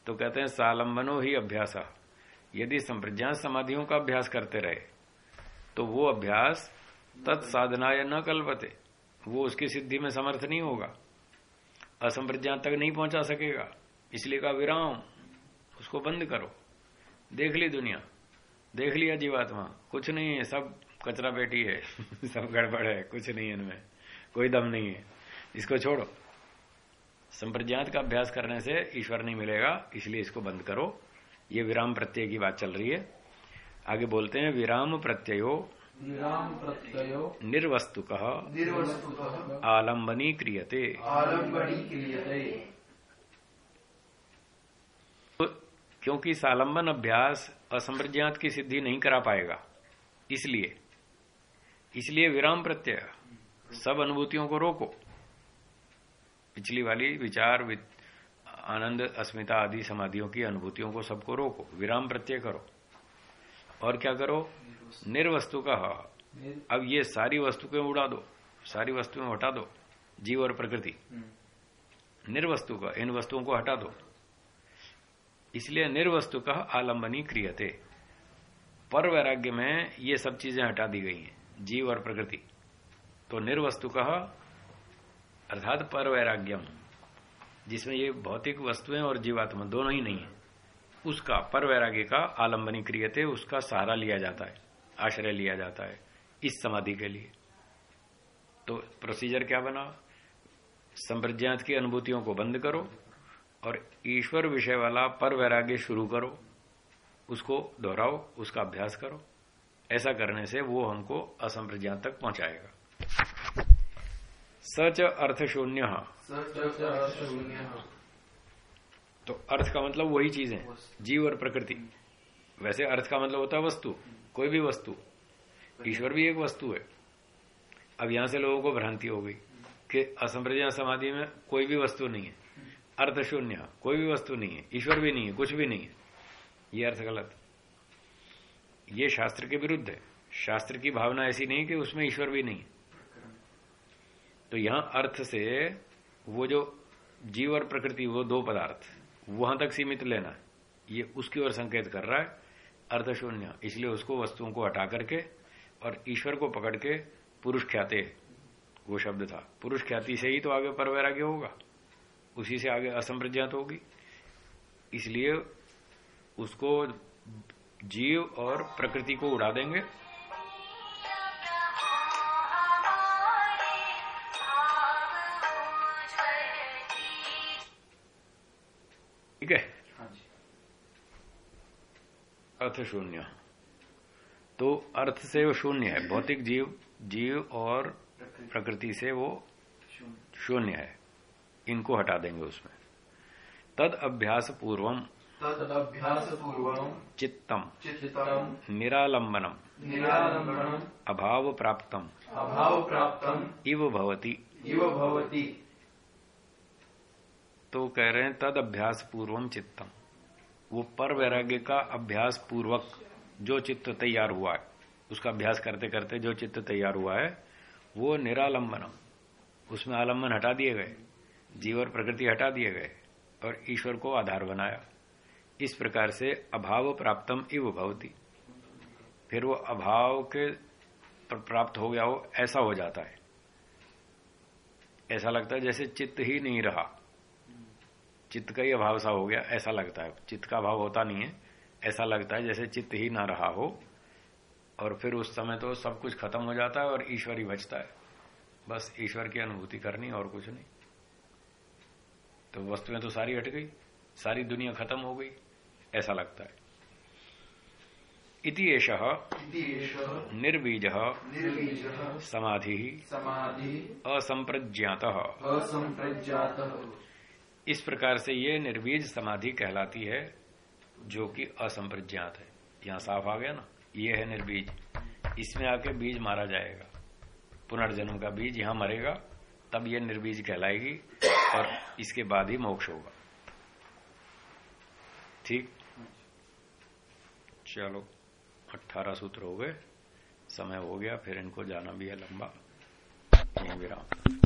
A: तो कहते हैं सालंबनो ही अभ्यास। यदि संप्रज्ञात समाधियों का अभ्यास करते रहे तो वो अभ्यास तत्साधना या न कल्पते। वो उसकी सिद्धि में समर्थ नहीं होगा। असंप्रज्ञात तक नहीं पहुँचा सकेगा। इसलिए का विराम, उसको बंद करो। देख ली दुनिया, देख लिया जीवात्मा, कुछ नहीं है, सब कचरा पेटी है। सब गड़बड़ है कुछ नहीं है इनमें कोई दम नहीं है। इसको छोड़ो। संप्रज्ञात का अभ्यास करने से ईश्वर नहीं मिलेगा इसलिए इसको बंद करो। ये विराम प्रत्यय की बात चल रही है। आगे बोलते हैं विराम प्रत्ययो।
B: विराम प्रत्ययो।
A: निर्वस्तु कह
B: निर्वस्तुतः
A: आलंबनी क्रियते।
B: आलम्बनी क्रियते।
A: क्योंकि सालंबन अभ्यास असंप्रज्ञात की सिद्धि नहीं करा पाएगा इसलिए। इसलिए विराम प्रत्यय। सब अनुभूतियों को रोको। पिछली वाली विचार आनंद, अस्मिता आदि समाधियों की अनुभूतियों को सबको रोको। विराम प्रत्यय करो। और क्या करो? निर्वस्तु का अब ये सारी वस्तुएँ उड़ा दो। सारी वस्तुएँ हटा दो। जीव और प्रकृति। निर्वस्तु का, इन वस्तुओं को हटा दो। इसलिए निर्वस्तु का आलंबनी क्रियते। पर वैराग्य में ये सब चीज़ें हटा दी गई हैं। जीव और प्रकृति। तो निर्वस्तु कह अर्थात पर वैराग्यम जिसमें ये भौतिक वस्तुएँ और जीवात्मा दोनों ही नहीं है, उसका पर वैराग्य का आलंबनी क्रियते उसका सहारा लिया जाता है, आश्रय लिया जाता है, इस समाधि के लिए। तो प्रोसीजर क्या बना? संप्रज्ञात की अनुभूतियों को बंद करो और ईश्वर विषय वाला पर वैराग्य शुरू करो, उसको दोहराओ, उसका अभ्यास करो। ऐसा करने से वो हमको असंप्रज्ञात तक पहुंचाएगा। सच अर्थ शून्य
B: शून्य
A: तो अर्थ का मतलब वही चीज़ है जीव और प्रकृति। वैसे अर्थ का मतलब होता है वस्तु कोई भी वस्तु। ईश्वर भी एक वस्तु है। अब यहाँ से लोगों को भ्रांति हो गई कि असंप्रज्ञा समाधि में कोई भी वस्तु नहीं है। अर्थ शून्य कोई भी वस्तु नहीं है ईश्वर भी नहीं है कुछ भी नहीं है। ये अर्थ गलत ये शास्त्र के विरुद्ध है। शास्त्र की भावना ऐसी नहीं कि उसमें ईश्वर भी नहीं। तो यहाँ अर्थ से वो जो जीव और प्रकृति, वो दो पदार्थ, वहाँ तक सीमित लेना, ये उसकी ओर संकेत कर रहा है। अर्थ शून्य इसलिए उसको वस्तुओं को हटा करके और ईश्वर को पकड़ के पुरुष ख्याते, वो शब्द था। पुरुष ख्याति से ही तो आगे पर वैराग्य होगा, उसी से आगे असंप्रज्ञात होगी। इसलिए उसको जीव और प्रकृति को उड़ा देंगे। ठीक है?
B: हाँ
A: अर्थ शून्य। तो अर्थ से वो शून्य है। भौतिक जीव जीव और
B: प्रकृति
A: से वो
B: शून्य
A: है। इनको हटा देंगे उसमें। तद अभ्यास पूर्वम चित्तम निरालंबनम
D: निरालंबनम
A: अभाव प्राप्तम
D: अभाव प्राप्तम
A: इव भवति।
D: इव भवति।
A: तो कह रहे हैं तद अभ्यास पूर्वम चित्तम वो पर वैराग्य का अभ्यास पूर्वक जो चित्त तैयार हुआ है उसका अभ्यास करते करते जो चित्त तैयार हुआ है वो निरालंबनम उसमें आलंबन हटा दिए गए जीव और प्रकृति हटा दिए गए और ईश्वर को आधार बनाया। इस प्रकार से अभाव प्राप्तम इव भवती। फिर वो अभाव के प्राप्त हो गया हो, ऐसा हो जाता है। ऐसा लगता है जैसे चित्त ही नहीं रहा। चित्त का ही अभाव सा हो गया, ऐसा लगता है। चित्त का अभाव होता नहीं है। ऐसा लगता है जैसे चित्त ही ना रहा हो, और फिर उस समय तो सब कुछ खत्म हो जाता है और ईश्वर ही बचता है। बस ईश्वर की अनुभूति करनी और कुछ नहीं। तो वस्तुएँ तो सारी हट गई, सारी दुनिया खत्म हो गई। ऐसा लगता है। इति एष निर्बीज समाधि
D: समाधि
A: असंप्रज्ञात।
D: असंप्रज्ञातः।
A: इस प्रकार से ये निर्बीज समाधि कहलाती है जो कि असंप्रज्ञात है। यहाँ साफ़ आ गया ना? ये है निर्बीज। इसमें आके बीज मारा जाएगा। पुनर्जन्म का बीज यहाँ मरेगा तब ये निर्बीज कहलाएगी और इसके बाद ही मोक्ष होगा। ठीक? चलो अट्ठारह सूत्र हो गए, समय हो गया, फिर इनको जाना भी है लंबा। विराम